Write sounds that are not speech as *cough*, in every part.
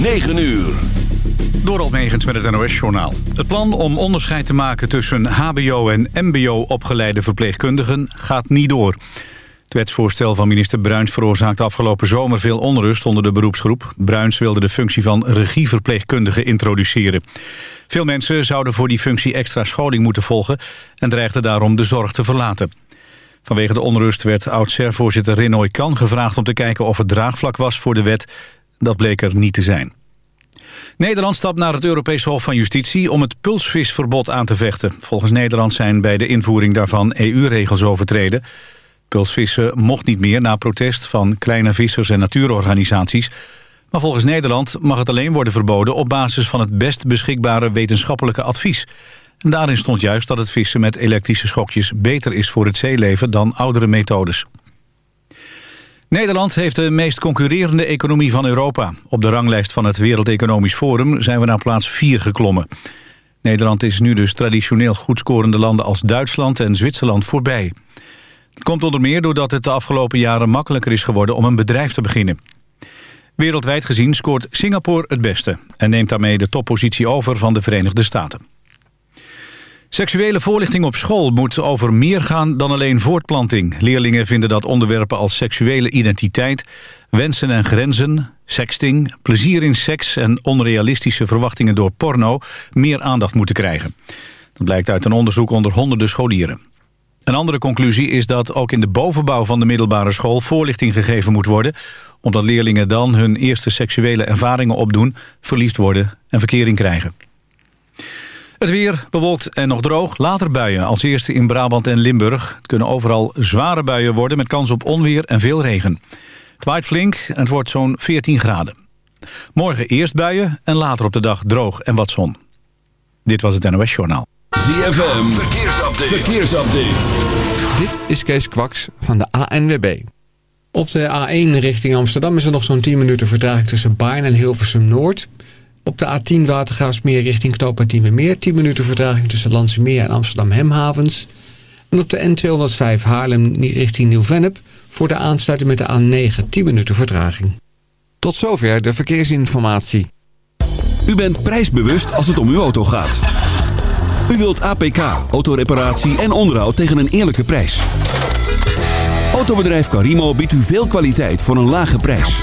9 uur. Door Almegens met het NOS-journaal. Het plan om onderscheid te maken tussen hbo- en mbo-opgeleide verpleegkundigen gaat niet door. Het wetsvoorstel van minister Bruins veroorzaakte afgelopen zomer veel onrust onder de beroepsgroep. Bruins wilde de functie van regieverpleegkundige introduceren. Veel mensen zouden voor die functie extra scholing moeten volgen en dreigden daarom de zorg te verlaten. Vanwege de onrust werd oud-SER-voorzitter Renoy Kan gevraagd om te kijken of het draagvlak was voor de wet. Dat bleek er niet te zijn. Nederland stapt naar het Europese Hof van Justitie om het pulsvisverbod aan te vechten. Volgens Nederland zijn bij de invoering daarvan EU-regels overtreden. Pulsvissen mocht niet meer na protest van kleine vissers en natuurorganisaties. Maar volgens Nederland mag het alleen worden verboden op basis van het best beschikbare wetenschappelijke advies. En daarin stond juist dat het vissen met elektrische schokjes beter is voor het zeeleven dan oudere methodes. Nederland heeft de meest concurrerende economie van Europa. Op de ranglijst van het Wereld Economisch Forum zijn we naar plaats 4 geklommen. Nederland is nu dus traditioneel goed scorende landen als Duitsland en Zwitserland voorbij. Het komt onder meer doordat het de afgelopen jaren makkelijker is geworden om een bedrijf te beginnen. Wereldwijd gezien scoort Singapore het beste... en neemt daarmee de toppositie over van de Verenigde Staten. Seksuele voorlichting op school moet over meer gaan dan alleen voortplanting. Leerlingen vinden dat onderwerpen als seksuele identiteit, wensen en grenzen, sexting, plezier in seks en onrealistische verwachtingen door porno meer aandacht moeten krijgen. Dat blijkt uit een onderzoek onder honderden scholieren. Een andere conclusie is dat ook in de bovenbouw van de middelbare school voorlichting gegeven moet worden, omdat leerlingen dan hun eerste seksuele ervaringen opdoen, verliefd worden en verkering krijgen. Het weer bewolkt en nog droog, later buien. Als eerste in Brabant en Limburg. Het kunnen overal zware buien worden met kans op onweer en veel regen. Het waait flink en het wordt zo'n 14 graden. Morgen eerst buien en later op de dag droog en wat zon. Dit was het NOS Journaal. ZFM, verkeersupdate. verkeersupdate. Dit is Kees Kwaks van de ANWB. Op de A1 richting Amsterdam is er nog zo'n 10 minuten vertraging tussen Baarn en Hilversum Noord... Op de A10 Watergraafsmeer richting Knooppunt Meer 10 minuten vertraging tussen Landsmeer en Amsterdam Hemhavens. En op de N205 Haarlem richting Nieuw-Vennep... voor de aansluiting met de A9 10 minuten vertraging. Tot zover de verkeersinformatie. U bent prijsbewust als het om uw auto gaat. U wilt APK, autoreparatie en onderhoud tegen een eerlijke prijs. Autobedrijf Carimo biedt u veel kwaliteit voor een lage prijs.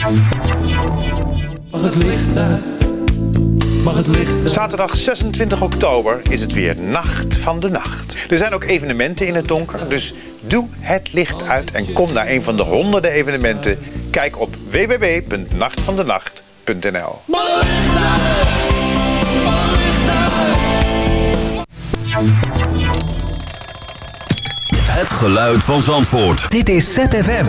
Mag het licht uit? Mag het licht uit? Zaterdag 26 oktober is het weer Nacht van de Nacht. Er zijn ook evenementen in het donker, dus doe het licht uit en kom naar een van de honderden evenementen. Kijk op www.nachtvandenacht.nl Het geluid van Zandvoort. Dit is ZFM.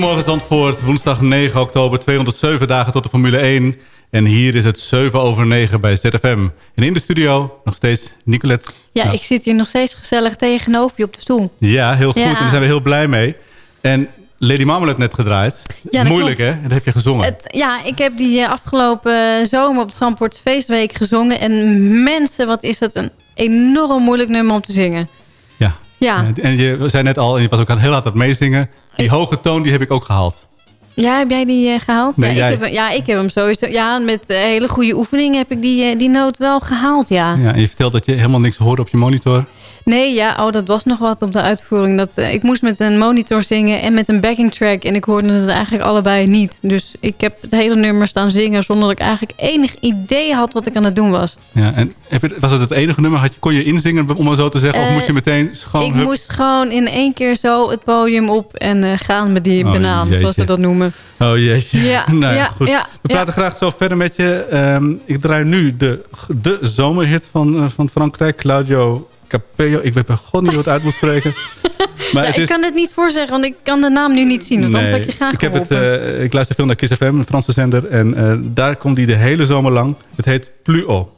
Goedemorgen Zandvoort, woensdag 9 oktober, 207 dagen tot de Formule 1. En hier is het 7 over 9 bij ZFM. En in de studio nog steeds Nicolette. Ja, Nou, ik zit hier nog steeds gezellig tegenover je op de stoel. Ja, heel goed. Ja. En daar zijn we heel blij mee. En Lady Marmalade net gedraaid. Ja, Moeilijk klopt. hè? Dat heb je gezongen. Het, ja, ik heb die eh, afgelopen zomer op de Zandvoorts Feestweek gezongen. En mensen, wat is dat een enorm moeilijk nummer om te zingen. Ja. Ja, En je zei net al, en je was ook heel hard aan het meezingen. Die hoge toon, die heb ik ook gehaald. ja heb jij die eh, gehaald? Nee, ja, jij. ik heb, hem- ja, ik heb hem sowieso. Ja, met eh, hele goede oefeningen heb ik die, eh, die noot wel gehaald, ja. Ja, en je vertelt dat je helemaal niks hoorde op je monitor. Nee, ja, oh, dat was nog wat op de uitvoering. Dat, eh, ik moest met een monitor zingen en met een backing track. En ik hoorde het eigenlijk allebei niet. Dus ik heb het hele nummer staan zingen... zonder dat ik eigenlijk enig idee had wat ik aan het doen was. Ja, en heb je, was het het enige nummer? Had je, kon je insingen, om maar zo te zeggen? of Eh, moest je meteen schoon... ik hup? moest gewoon in één keer zo het podium op en eh, gaan met die Oh, banaan, zoals ze dat noemen. Oh jeetje. Ja, *laughs* nou, ja, goed. ja, We praten graag zo verder met je. Ehm, ik draai nu de, de zomerhit van, van Frankrijk. Claudio Capello. Ik weet bij god niet hoe het uit moet spreken. *laughs* Maar Ja, het ik is- kan het niet voorzeggen, want ik kan de naam nu niet zien. Want anders had ik je graag ik, heb het, eh, ik luister veel naar Kiss FM, een Franse zender. En eh, daar komt hij de hele zomer lang. Het heet Plus haut.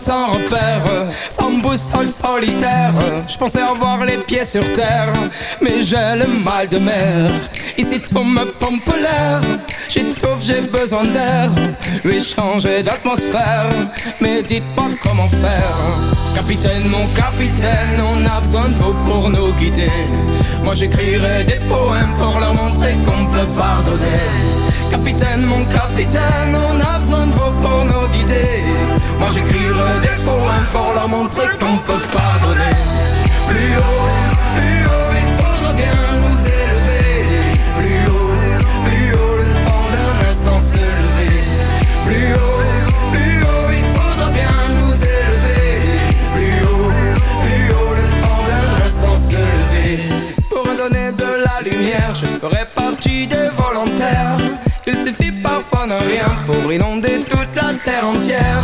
Sans repère, sans boussole solitaire. Je pensais avoir les pieds sur terre, mais j'ai le mal de mer. Ici tout me pompe l'air, j'étouffe, j'ai besoin d'air. Lui changer d'atmosphère, mais dites-moi comment faire. Capitaine, mon capitaine, on a besoin de vous pour nous guider. Moi j'écrirai des poèmes pour leur montrer qu'on peut pardonner. Capitaine, mon capitaine, on a besoin de vous pour nous guider. Moi j'écrirai des poèmes pour leur montrer qu'on peut pardonner. Plus haut, plus haut, il faudra bien nous élever. Plus haut, plus haut, le temps d'un instant se lever. Plus haut, plus haut, il faudra bien nous élever. Plus haut, plus haut, le temps d'un instant se lever. Pour me donner de la lumière, je ferai. Il suffit parfois de rien pour inonder toute la terre entière.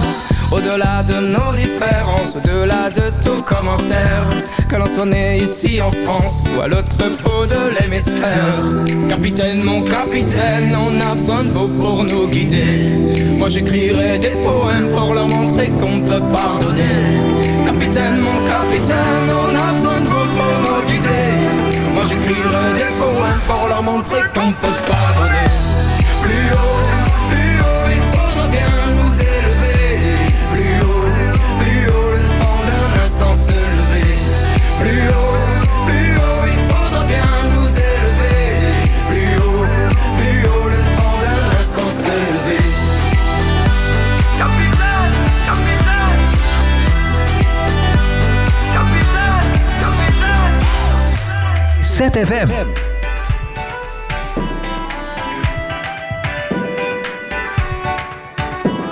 Au-delà de nos différences, au-delà de tout commentaire, que l'on soit né ici en France ou à l'autre bout de l'hémisphère. Capitaine, mon capitaine, on a besoin de vous pour nous guider. Moi j'écrirai des poèmes pour leur montrer qu'on peut pardonner. Capitaine, mon capitaine, on a besoin de vous pour nous guider. Moi j'écrirai des poèmes pour leur montrer qu'on peut pardonner. 7FM.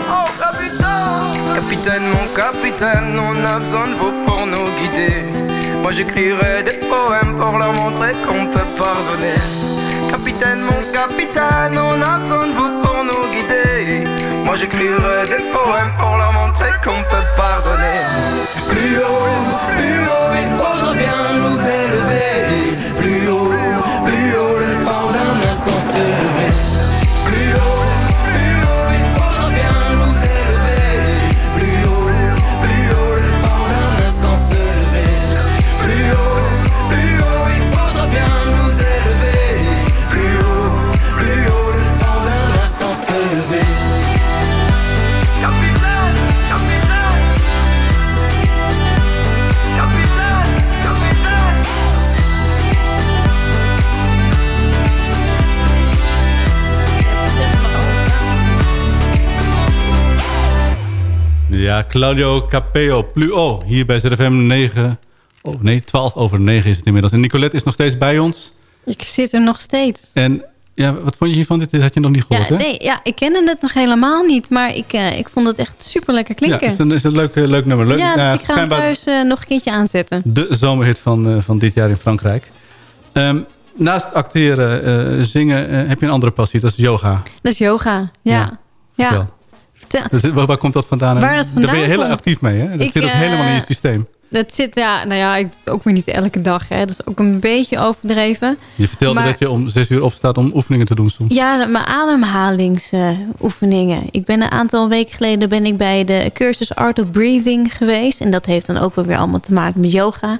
Oh capitaine, capitaine, mon capitaine, on a besoin de vous pour nous guider. Moi j'écrirai des poèmes pour leur montrer qu'on peut pardonner. Capitaine, mon capitaine, on a besoin de vous pour nous guider. Moi j'écrirai des poèmes pour leur montrer qu'on peut pardonner. Plus haut. Ja, Claudio Capello, Plus haut. Hier bij ZFM 9... Oh, nee, 12 over 9 is het inmiddels. En Nicolette is nog steeds bij ons. Ik zit er nog steeds. En ja, wat vond je hiervan? Dit had je nog niet gehoord, Ja, hè? nee, ja, ik kende het nog helemaal niet, maar ik, eh, ik vond het echt super lekker Ja, klinken. is een, is een leuk, eh, leuk nummer. Leuk, ja, dus ja, ik ga hem thuis eh, nog een keertje aanzetten. De zomerhit van, eh, van dit jaar in Frankrijk. Ehm, naast acteren, eh, zingen, eh, heb je een andere passie. Dat is yoga. Dat is yoga, ja. Ja, ja. Dus, waar, waar komt dat vandaan? Waar Daar ben je heel komt? actief mee, hè? Dat Ik, zit ook eh, helemaal in je systeem. Dat zit, ja, nou ja, ik doe het ook weer niet elke dag. Hè. Dat is ook een beetje overdreven. Je vertelde maar- dat je om zes uur opstaat om oefeningen te doen soms. Ja, de- mijn ademhalingsoefeningen. ik ben een aantal weken geleden ben ik bij de cursus Art of Breathing geweest. En dat heeft dan ook wel weer allemaal te maken met yoga.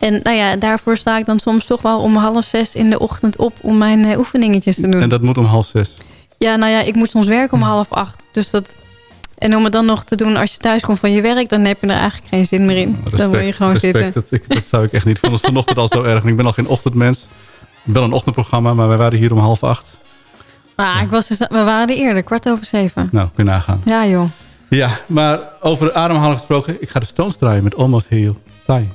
En nou ja, daarvoor sta ik dan soms toch wel om half zes in de ochtend op om mijn eh, oefeningetjes te doen. En dat moet om half zes. Ja, nou ja, ik moet soms werken om half acht. Dus dat... En om het dan nog te doen als je thuis komt van je werk... dan heb je er eigenlijk geen zin meer in. dan moet je gewoon respect. zitten. Dat, ik, dat zou ik echt niet. Ik vond het vanochtend al zo erg. En ik ben al geen ochtendmens. Wel een ochtendprogramma, maar wij waren hier om half acht. Maar ik was dus, we waren er eerder, kwart over zeven. Nou, kun je nagaan. Ja joh. Ja, maar over ademhaling gesproken. Ik ga de Stones draaien met Almost Heal. Fijn.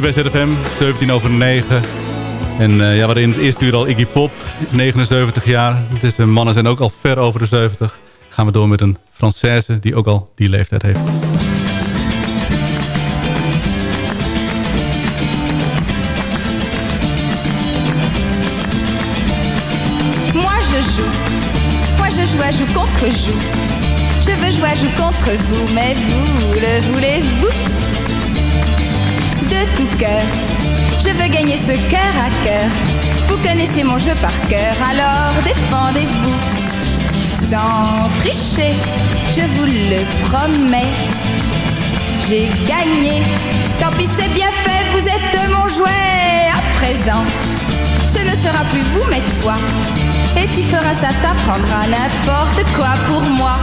Hier bij ZFM, 17 over 9. En uh, ja, we hadden in het eerste uur al Iggy Pop, 79 jaar. Deze mannen zijn ook al ver over de 70. Gaan we door met een Française die ook al die leeftijd heeft. Moi je joue, moi je joue contre. Je veux jouer à joue contre vous, mais vous le voulez-vous De tout cœur, je veux gagner ce cœur à cœur. Vous connaissez mon jeu par cœur, alors défendez-vous. Sans tricher, je vous le promets. J'ai gagné, tant pis c'est bien fait, vous êtes mon jouet à présent. Ce ne sera plus vous mais toi. Et tu feras ça, t'apprendras n'importe quoi pour moi.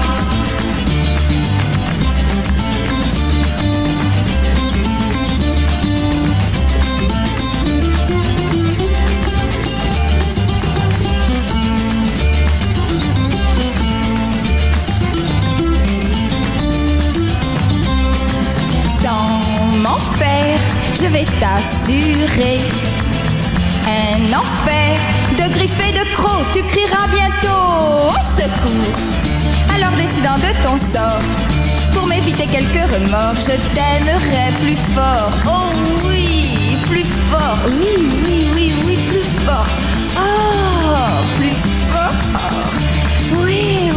Je vais t'assurer un enfer de griffes et de crocs. Tu crieras bientôt au secours. Alors décidant de ton sort, pour m'éviter quelques remords, je t'aimerai plus fort. Oh oui, plus fort. Oui, oui, oui, oui, plus fort. Oh, plus fort. Oui.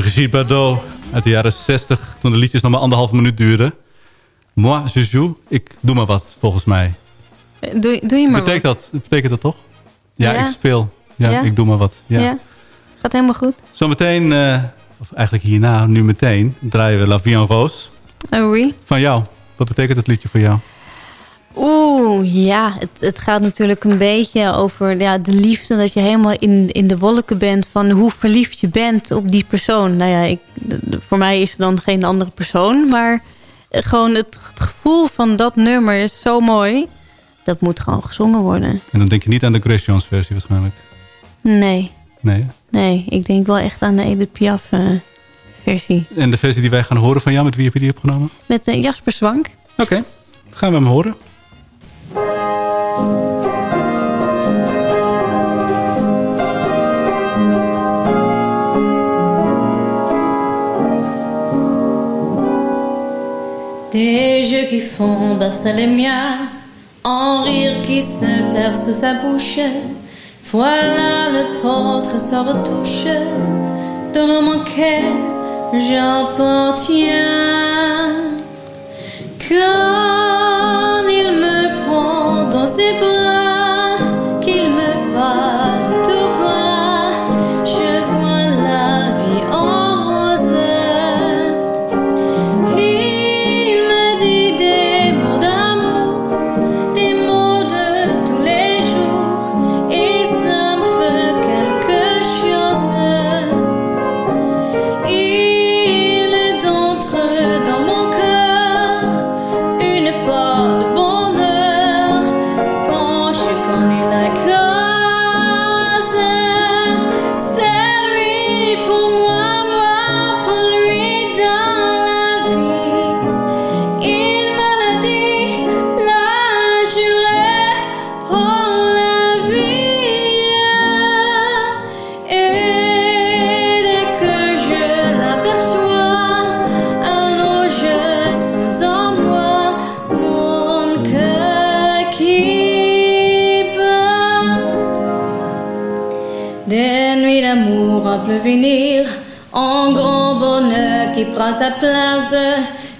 Brigitte Bardot uit de jaren 60, toen de liedjes nog maar anderhalf minuut duurden. Moi, je joue. Ik doe maar wat, volgens mij. Doe, doe je maar Betekent dat, betekent dat toch? Ja, Ja. ik speel. Ja, Ja. ik doe maar wat. Ja. wat. Ja. Gaat helemaal goed. Zometeen, eh, of eigenlijk hierna, nu meteen, draaien we La Vie en Rose. Oh, oui. Van jou. Wat betekent het liedje voor jou? Oeh, ja. Het, het gaat natuurlijk een beetje over ja, de liefde. Dat je helemaal in, in de wolken bent van hoe verliefd je bent op die persoon. Nou ja, ik, voor mij is het dan geen andere persoon. Maar eh, gewoon het, het gevoel van dat nummer is zo mooi. Dat moet gewoon gezongen worden. En dan denk je niet aan de Jones versie waarschijnlijk. Nee, Nee. nee. Ik denk wel echt aan de Edith Piaf eh, versie. En de versie die wij gaan horen van jou, met wie heb je die opgenomen? Met eh, Jasper Zwank. Oké, gaan we hem horen. Des yeux qui font bercer les miens, en rire qui se perd sous sa bouche. Voilà le portrait sans retouche de l'homme auquel j'appartiens. Sa place.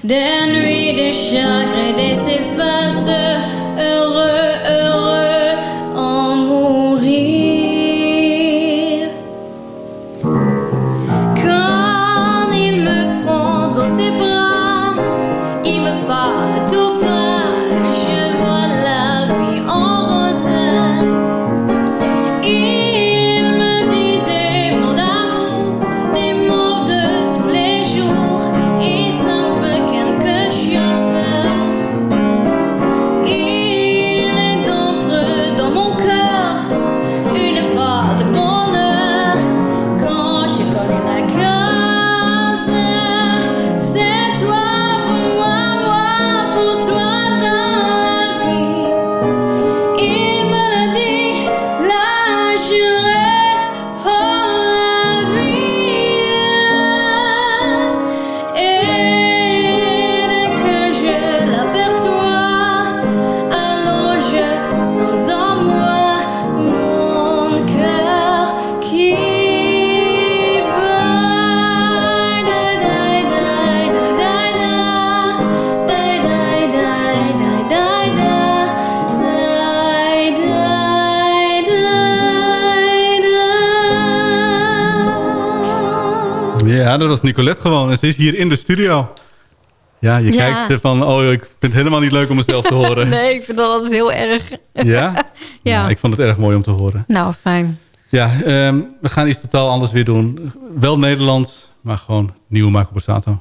Des nuits de chagrin, des s'efface, heureux, heureux, en mourir. Quand il me prend dans ses bras, il me parle Nicolette gewoon. En ze is hier in de studio. Ja, je Ja. kijkt van, oh, ik vind het helemaal niet leuk om mezelf te horen. *laughs* nee, ik vind dat altijd heel erg. *laughs* Ja? Ja. Nou, ik vond het erg mooi om te horen. Nou, fijn. Ja, ehm, we gaan iets totaal anders weer doen. Wel Nederlands, maar gewoon nieuwe Marco Borsato.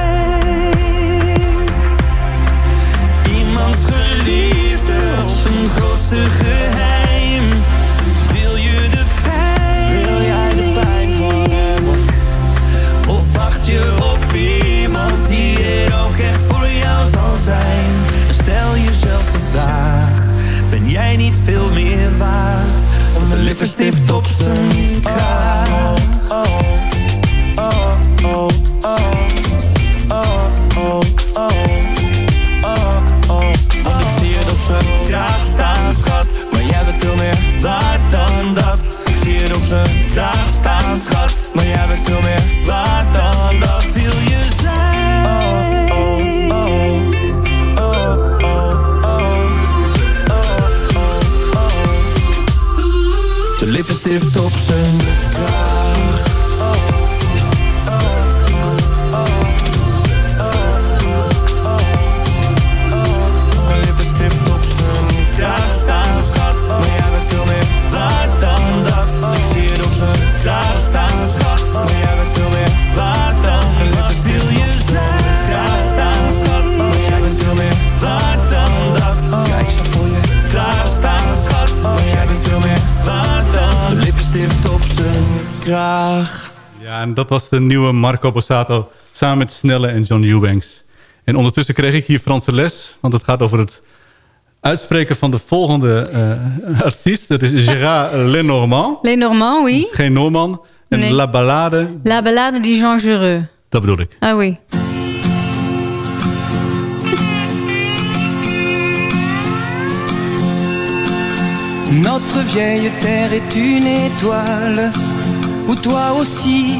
Iemands geliefde of zijn grootste geheim? Wil je de pijn? Wil jij de pijn van hem? Of Of wacht je op iemand die er ook echt voor jou zal zijn? En stel jezelf de vraag: ben jij niet veel meer waard dan de lippenstift op zijn kraag? Was de nieuwe Marco Borsato samen met Snelle en John Eubanks. En ondertussen kreeg ik hier Franse les, want het gaat over het uitspreken van de volgende eh, *laughs* artiest. Dat is Gérard Lenormand. Les Normands, oui. Geen Noorman. En Nee. La Ballade, La ballade du Jean Gereux. dat bedoel ik. Ah oui. Notre vieille terre est une étoile où toi aussi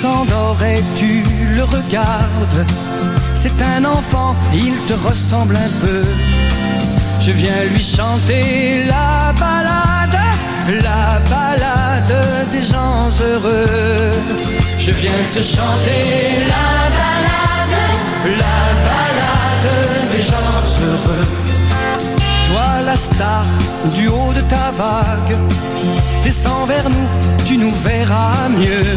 s'endort et tu le regardes. C'est un enfant, il te ressemble un peu. Je viens lui chanter la balade, la balade des gens heureux. Je viens te chanter la balade, la balade des gens heureux. Toi la star du haut de ta vague, descends vers nous, tu nous verras mieux.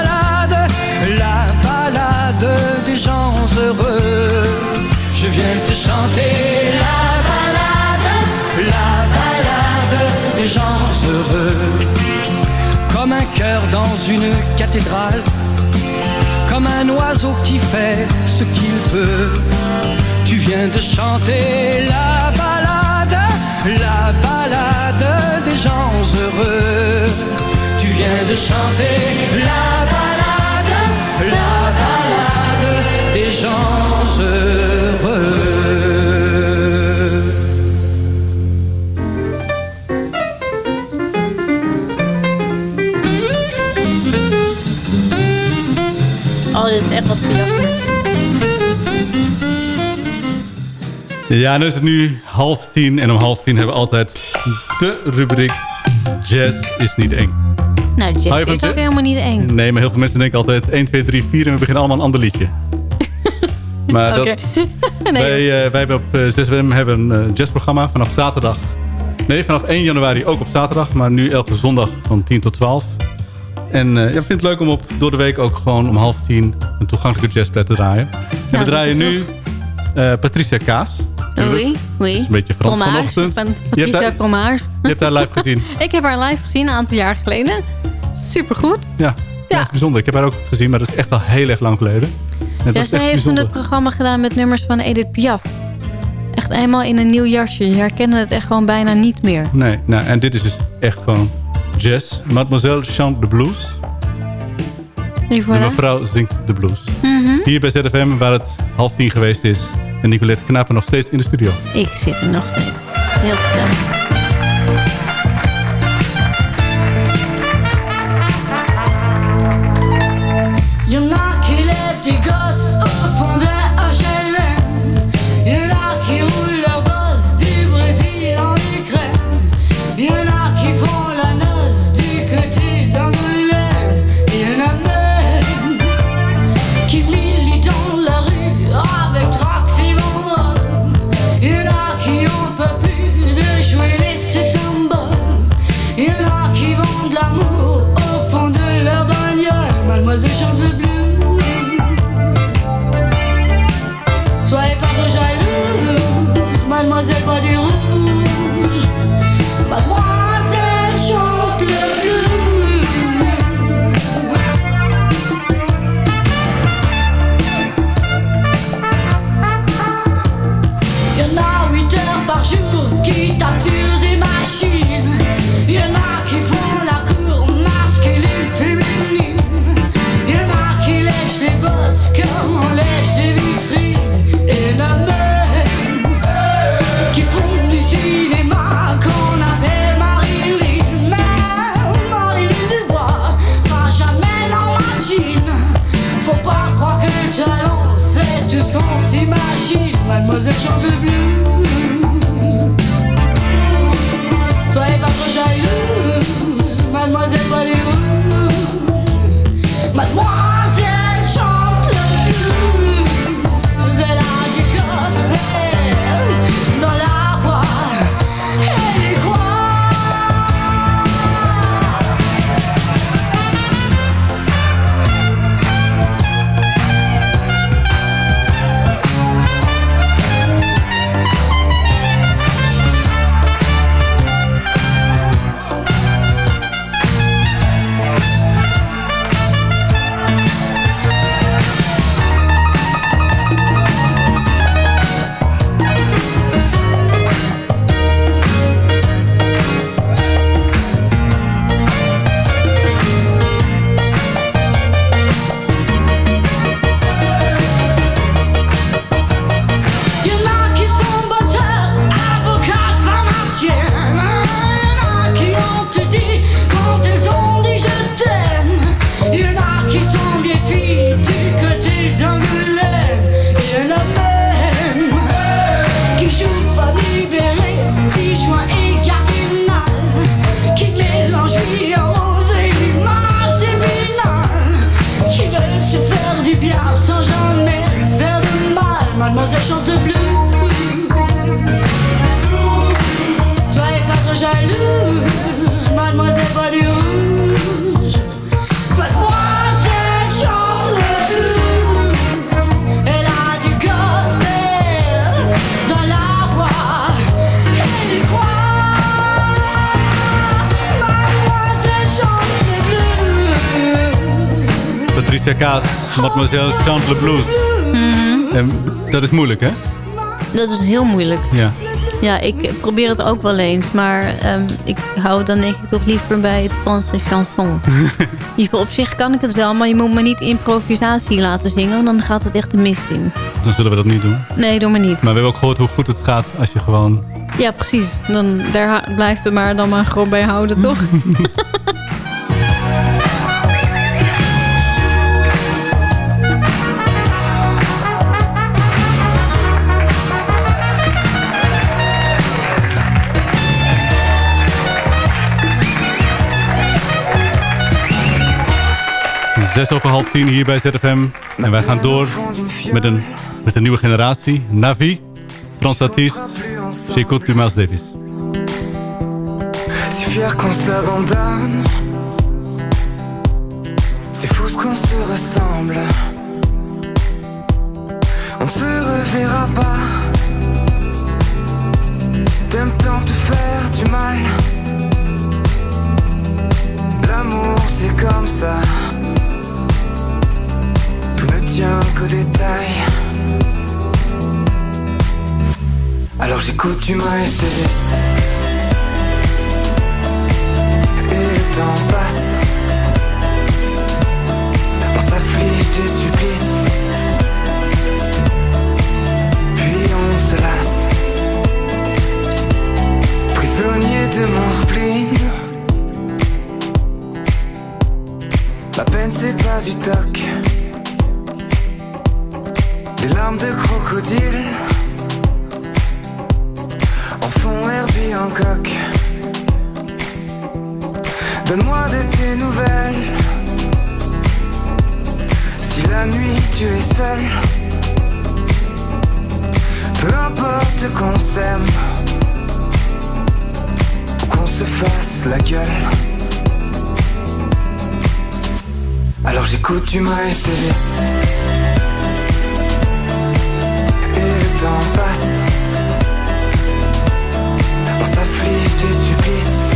une cathédrale, comme un oiseau qui fait ce qu'il veut. Tu viens de chanter la balade, la balade des gens heureux. Tu viens de chanter la balade, la balade echt wat voor Ja, dan is het nu half tien. En om half tien hebben we altijd de rubriek Jazz is niet eng. Nou, jazz is ook helemaal niet eng. Nee, maar heel veel mensen denken altijd 1, 2, 3, 4 en we beginnen allemaal een ander liedje. *laughs* maar dat, *laughs* nee, wij, eh, wij hebben op eh, 6WM hebben een eh, jazzprogramma vanaf zaterdag. Nee, vanaf 1 januari ook op zaterdag, maar nu elke zondag van 10 tot 12. En eh ja, ik vind het leuk om op, door de week ook gewoon om half tien een toegankelijke jazzplet te draaien. en we draaien nu eh, Patricia Kaas. Oei, oei. Dat is een beetje Frans Fromage. vanochtend. Ik ben Patricia. Je hebt haar live gezien. *laughs* Ik heb haar live gezien een aantal jaar geleden. Supergoed. Ja, ja. dat is bijzonder. Ik heb haar ook gezien, maar dat is echt al heel erg lang geleden. En Ja, echt heeft toen het programma gedaan met nummers van Edith Piaf. Echt eenmaal in een nieuw jasje. Je herkende het echt gewoon bijna niet meer. Nee, nou, en dit is dus echt gewoon jazz. Mademoiselle chante de blues. Dat? mevrouw zingt de blues. Mhm. Hier bij ZFM, waar het half tien geweest is. En Nicolette Knapen nog steeds in de studio. Ik zit er nog steeds. Heel gezellig. Mademoiselle Chante le Blues. En dat is moeilijk, hè? Dat is heel moeilijk. Ja. Ja, ik probeer het ook wel eens. Maar ehm, ik hou dan denk ik toch liever bij het Franse chanson. *laughs* Op zich kan ik het wel. Maar je moet me niet improvisatie laten zingen. Want dan gaat het echt de mist in. Dan zullen we dat niet doen. Nee, doe maar niet. Maar we hebben ook gehoord hoe goed het gaat als je gewoon... Ja, precies. Dan, daar blijven we maar dan maar gewoon bij houden, toch? *laughs* Zes over half tien hier bij ZFM. En wij gaan door met een, met een nieuwe generatie. Navi, Frans artiest. J'écoute du Miles Davis. Si fier qu'on s'abandonne C'est fou ce qu'on se ressemble On se reverra pas T'aimes tant te faire du mal L'amour c'est comme ça tient qu'aux détails Alors j'écoute du Miles Davis et le temps passe. On s'afflige des supplices, puis on se lasse. Prisonnier de mon spleen, ma peine c'est pas du toc. Des larmes de crocodile en fond Herbie en coque. Donne-moi de tes nouvelles. Si la nuit tu es seul, peu importe qu'on s'aime, ou qu'on se fasse la gueule. Alors j'écoute du Miles Davis. On s'afflige des supplices.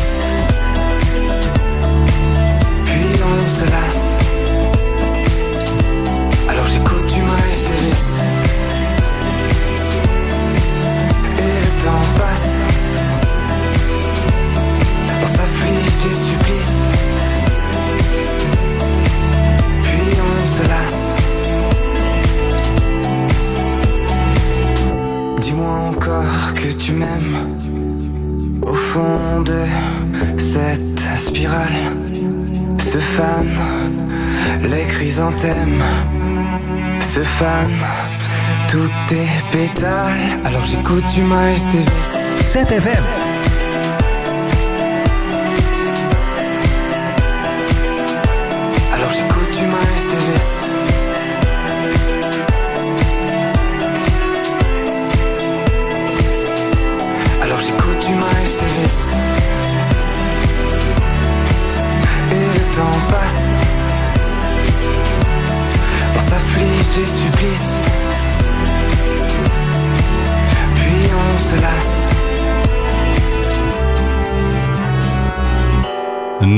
Puis on se lasse. Tu m'aimes. Au fond de cette spirale se fanent les chrysanthèmes, se fanent tous tes pétales. Alors j'écoute du Miles Davis. ZFM. Alors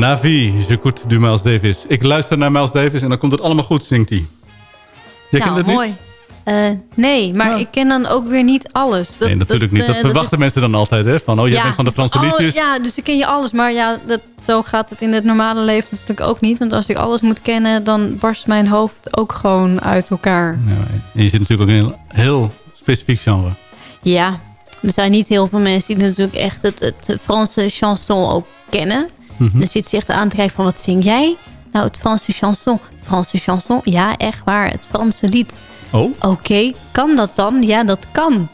Navi, j'écoute du Miles Davis. Ik luister naar Miles Davis en dan komt het allemaal goed, zingt hij. Jij nou, kent het niet? mooi. Eh, nee, maar ik ken dan ook weer niet alles. Dat, nee, natuurlijk niet. eh, Dat verwachten is- mensen dan altijd, hè? Van, oh, jij Ja, bent van de Franse alle- liedjes. Ja, dus dan ken je alles. Maar ja, dat, zo gaat het in het normale leven natuurlijk ook niet. Want als ik alles moet kennen, dan barst mijn hoofd ook gewoon uit elkaar. Ja, en je zit natuurlijk ook in een heel specifiek genre. Ja, er zijn niet heel veel mensen die natuurlijk echt het, het Franse chanson ook kennen. Mhm. Dan zit ze echt aan te kijken van, wat zing jij? Nou, het Franse chanson. Franse chanson? Ja, echt waar. Het Franse lied. Oh? Oké, kan dat dan? Ja, dat kan.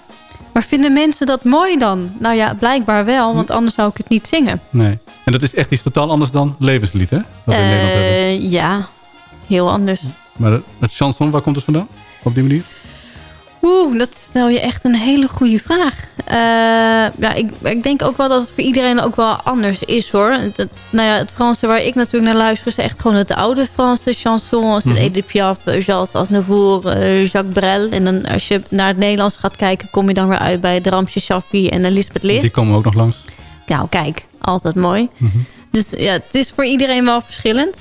Maar vinden mensen dat mooi dan? Nou ja, blijkbaar wel, want anders zou ik het niet zingen. Nee. En dat is echt iets totaal anders dan levenslied, hè? Eh, ja, heel anders. Maar het- het chanson, waar komt het vandaan? Op die manier? Oeh, dat stel je echt een hele goede vraag. Eh, ja, ik, ik denk ook wel dat het voor iedereen ook wel anders is hoor. Het, nou ja, het Franse waar ik natuurlijk naar luister is echt gewoon het oude Franse chansons. Mm Edith Piaf, Charles Aznavour, uh, Jacques Brel. En dan als je naar het Nederlands gaat kijken kom je dan weer uit bij Dramsje Shaffi en Elisabeth List. Die komen ook nog langs. Nou kijk, altijd mooi. Mm -hmm. Dus ja, het is voor iedereen wel verschillend.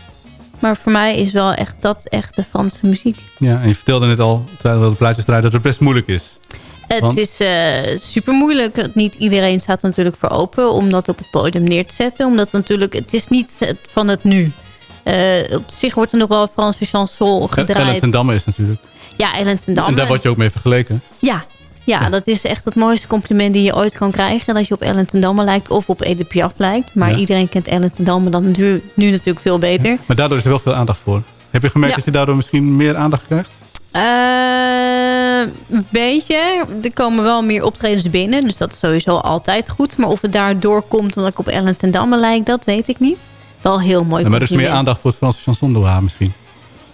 Maar voor mij is wel echt dat echt de Franse muziek. Ja, en je vertelde net al, terwijl we de plaatjes draaien, dat het best moeilijk is. Het Want? is uh, super moeilijk. Niet iedereen staat er natuurlijk voor open om dat op het podium neer te zetten. Omdat natuurlijk, het is niet van het nu. Uh, op zich wordt er nog wel Franse chanson gedraaid. Ellen ten Damme is natuurlijk. Ja, Ellen ten Damme. En daar word je ook mee vergeleken. Ja, ja, ja, dat is echt het mooiste compliment die je ooit kan krijgen. Dat je op Ellen ten Damme lijkt of op Edith Piaf lijkt. Maar ja. iedereen kent Ellen ten Damme dan nu, nu natuurlijk veel beter. Ja, maar daardoor is er wel veel aandacht voor. Heb je gemerkt dat je daardoor misschien meer aandacht krijgt? Uh, een beetje. Er komen wel meer optredens binnen. Dus dat is sowieso altijd goed. Maar of het daardoor komt omdat ik op Ellen ten Damme lijk, dat weet ik niet. Wel heel mooi. Ja, maar er is meer aandacht voor het Franse chanson misschien.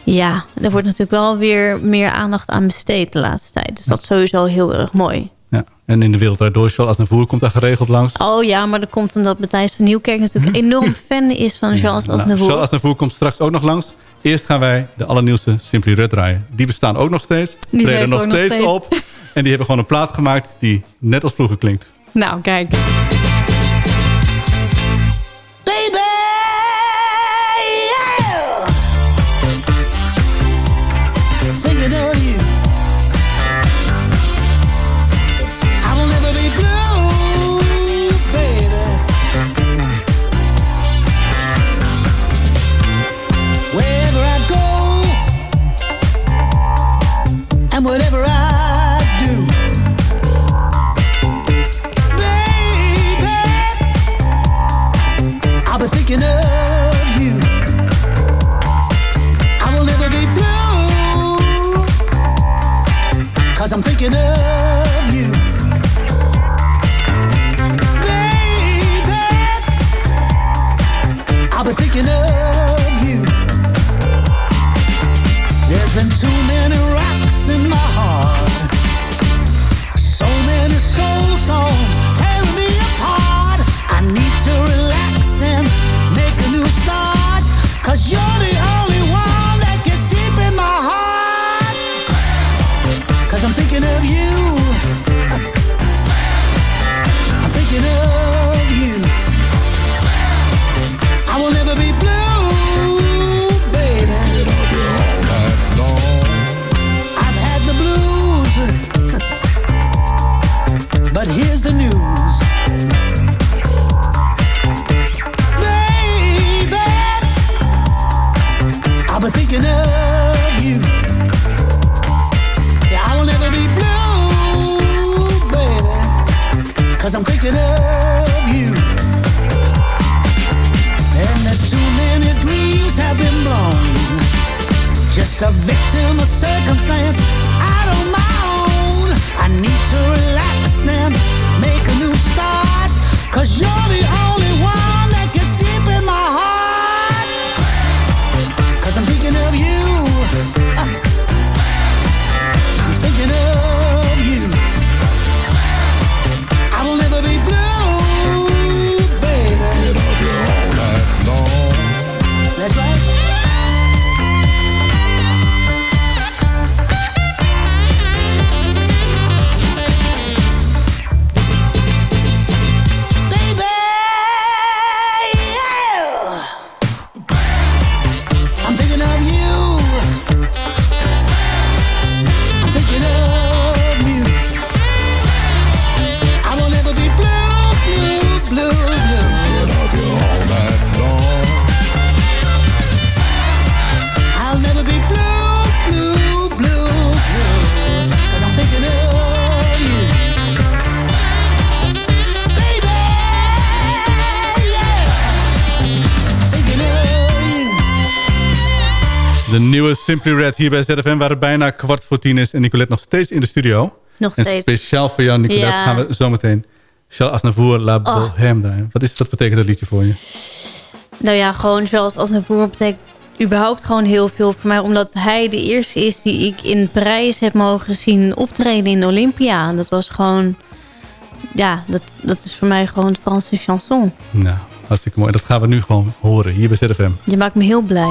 Ja, er wordt natuurlijk wel weer meer aandacht aan besteed de laatste tijd. Dus dat is sowieso heel erg mooi. Ja. En in de wereld daardoor als een voer komt daar geregeld langs. Oh ja, maar dat komt omdat Matthijs van Nieuwkerk natuurlijk *laughs* enorm fan is van Charles ja, nou, Charles Aznavour komt straks ook nog langs. Eerst gaan wij de allernieuwste Simply Red draaien. Die bestaan ook nog steeds. Die treden nog steeds, nog steeds op. En die hebben gewoon een plaat gemaakt die net als vroeger klinkt. Nou, kijk. Just a victim of circumstance out of my own. I need to relax and make a new start. Cause you're nieuwe Simply Red hier bij ZFM, waar het bijna kwart voor tien is. En Nicolette nog steeds in de studio. Nog En steeds. speciaal voor jou, Nicolette, Ja. gaan we zometeen Charles Aznavour, La Oh. Bohème draaien. Wat is dat betekent dat liedje voor je? Nou ja, gewoon zoals als een voer betekent überhaupt gewoon heel veel voor mij. Omdat hij de eerste is die ik in Parijs heb mogen zien optreden in Olympia. En dat was gewoon ja, dat, dat is voor mij gewoon Franse chanson. Nou, hartstikke mooi. Dat gaan we nu gewoon horen hier bij ZFM. Je maakt me heel blij.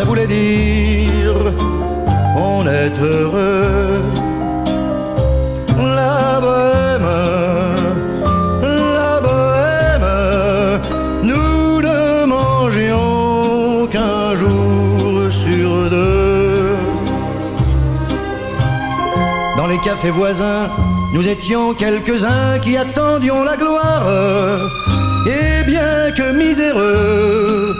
Ça voulait dire on est heureux. La bohème, la bohème, nous ne mangions qu'un jour sur deux. Dans les cafés voisins, nous étions quelques-uns qui attendions la gloire. Et bien que miséreux,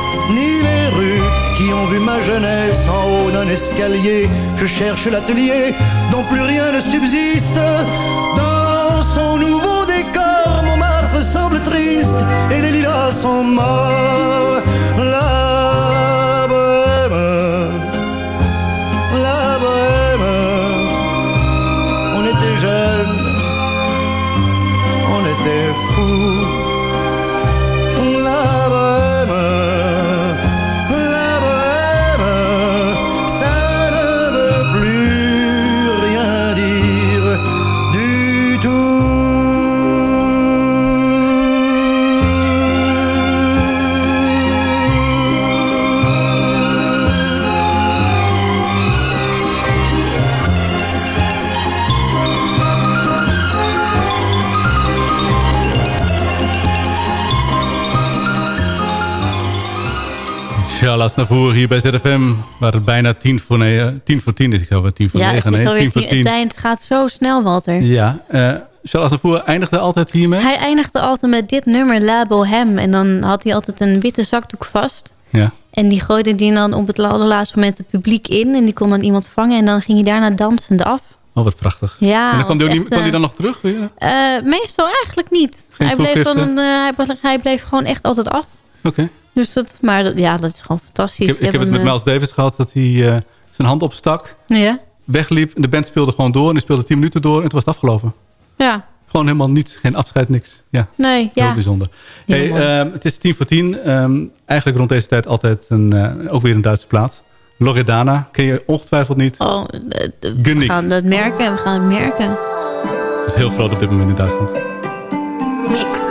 ni les rues qui ont vu ma jeunesse en haut d'un escalier. Je cherche l'atelier dont plus rien ne subsiste. Dans son nouveau décor, Montmartre semble triste et les lilas sont morts. Charles Navour hier bij ZFM, waar het bijna tien voor, nee, eh, tien voor tien is. Ik zou wel tien voor Ja, het negen, is nee, tien voor tien, het gaat zo snel, Walter. Ja, eh Charles Navour eindigde altijd hiermee? Hij eindigde altijd met dit nummer, La Bohème. En dan had hij altijd een witte zakdoek vast. Ja. En die gooide die dan op het allerlaatste moment het publiek in. En die kon dan iemand vangen. En dan ging hij daarna dansend af. Oh, wat prachtig. Ja, en dan kwam, hij, ook niet- echt, kwam hij eh, dan nog terug weer? Meestal eigenlijk niet. Geen Hij bleef, dan, hij, bleef- hij bleef gewoon echt altijd af. Oké. Dus dat, maar dat, ja, dat is gewoon fantastisch. Ik heb, ik heb het met een, Miles Davis gehad dat hij eh, zijn hand opstak, eh, Ja, wegliep. En de band speelde gewoon door en die speelde tien minuten door en toen was het afgelopen. ja. Gewoon helemaal niets, geen afscheid, niks. Ja, Nee, heel ja. bijzonder. Heel Hey, mooi. ehm, het is tien voor tien. Ehm, eigenlijk rond deze tijd altijd een, eh, ook weer een Duitse plaat. Loredana, ken je ongetwijfeld niet. Oh, eh, eh, we gaan het merken. We gaan het merken. Het is heel groot op dit moment in Duitsland. Wo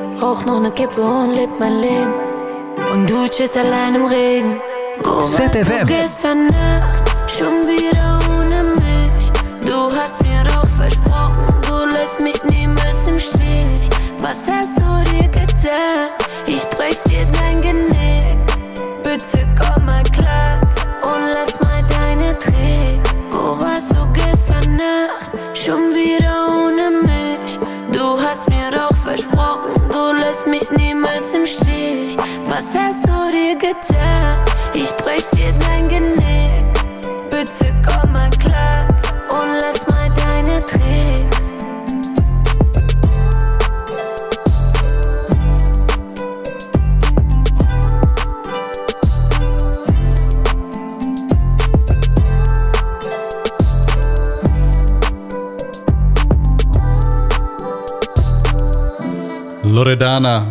Rauch noch ne Kippe und leb mein Leben. Und du chillst allein im Regen. Wo ZFM. du gestern Nacht? Schon wieder ohne mich. Du hast mir doch versprochen, du lässt mich niemals im Stich. Was hast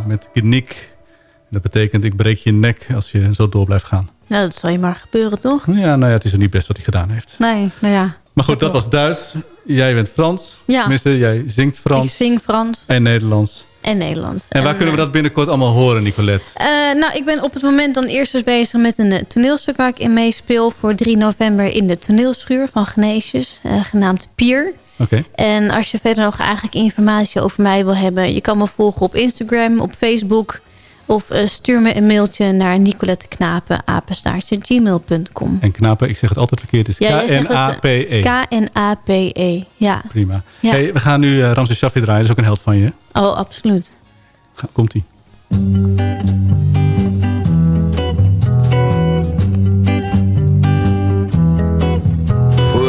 Met Gnik. Dat betekent ik breek je nek als je zo door blijft gaan. Nou, dat zal je maar gebeuren, toch? Ja, nou ja, het is er niet best wat hij gedaan heeft. Nee, nou ja. Maar goed, dat was Duits. Jij bent Frans. Ja. Tenminste, jij zingt Frans. Ik zing Frans En Nederlands. en Nederlands. En waar kunnen we dat binnenkort allemaal horen, Nicolette? Eh, nou, ik ben op het moment dan eerst dus bezig met een eh, toneelstuk waar ik in meespeel voor 3 november in de toneelschuur van Geneesjes, eh, genaamd Pier. En als je verder nog eigenlijk informatie over mij wil hebben, je kan me volgen op Instagram, op Facebook of eh, stuur me een mailtje naar nicoletteknapen, apenstaartje, gmail.com. En knapen, ik zeg het altijd verkeerd, is Ja, zegt het, K-N-A-P-E. K-N-A-P-E, ja. Prima. Ja. Hey, we gaan nu uh, Ramses Shaffi draaien, dat is ook een held van je. Oh, absoluut. Komt-ie.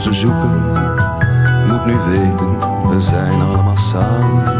Vruchteloze zoeken. Moet nu weten, we zijn allemaal samen.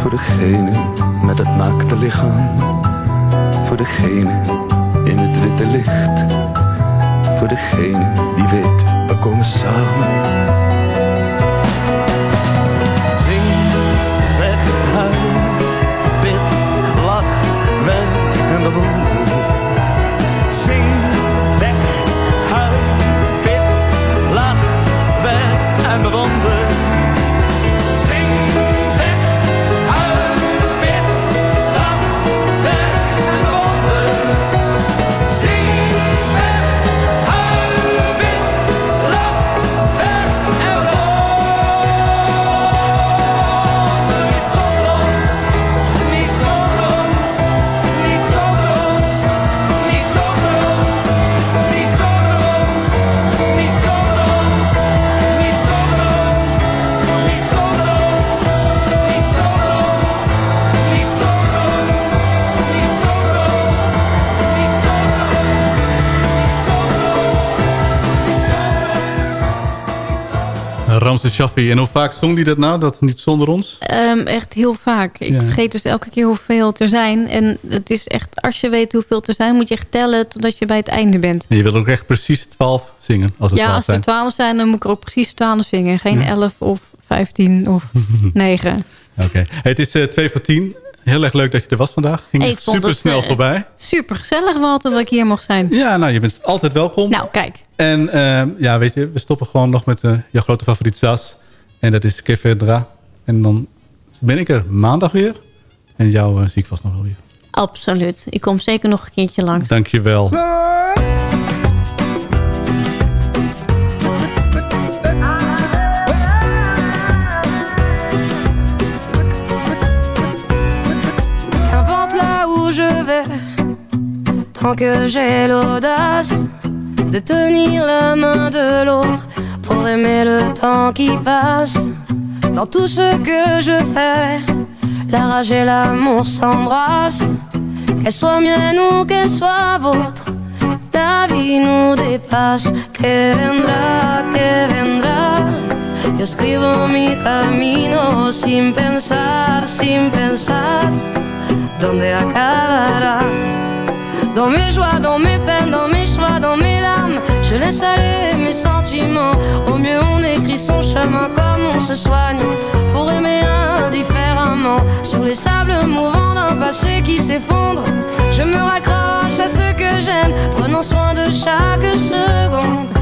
Voor degene met het naakte lichaam. Voor degene in het witte licht. Voor degene die weet, we komen samen. Zing, weg, huil, bid, lach, werk en bewonder. Ramses Shaffi. En hoe vaak zong hij dat nou? Dat niet zonder ons? Ehm, echt heel vaak. Ik Ja. vergeet dus elke keer hoeveel er zijn. En het is echt, als je weet hoeveel er zijn... moet je echt tellen totdat je bij het einde bent. En je wil ook echt precies 12 zingen. Als het ja, 12 als er zijn. twaalf zijn, dan moet ik er ook precies twaalf zingen. Geen elf of vijftien of *laughs* negen. Oké. Hey, het is eh 2 voor 10. Heel erg leuk dat je er was vandaag. Ging Ik super snel eh, voorbij. Super gezellig, Walter, dat ik hier mocht zijn. Ja, nou, je bent altijd welkom. Nou, kijk. En eh, ja, weet je, we stoppen gewoon nog met eh, jouw grote favoriet Sas. En dat is Kevendra. En dan ben ik er maandag weer. En jou eh, zie ik vast nog wel weer. Absoluut. Ik kom zeker nog een keertje langs. Dankjewel. Qu'importe tant que j'ai l'audace de tenir la main de l'autre pour aimer le temps qui passe. Dans tout ce que je fais, la rage et l'amour s'embrassent. Qu'elle soit mienne ou qu'elle soit vôtre, la vie nous dépasse. Que vendrá, que vendrá. Yo escribo mi camino sin pensar, sin pensar dónde acabará? Dans mes joies, dans mes peines, dans mes choix, dans mes larmes, je laisse aller mes sentiments. Au mieux, on écrit son chemin comme on se soigne pour aimer indifféremment. Sur les sables mouvants d'un passé qui s'effondre, je me raccroche à ce que j'aime, prenons soin de chaque seconde.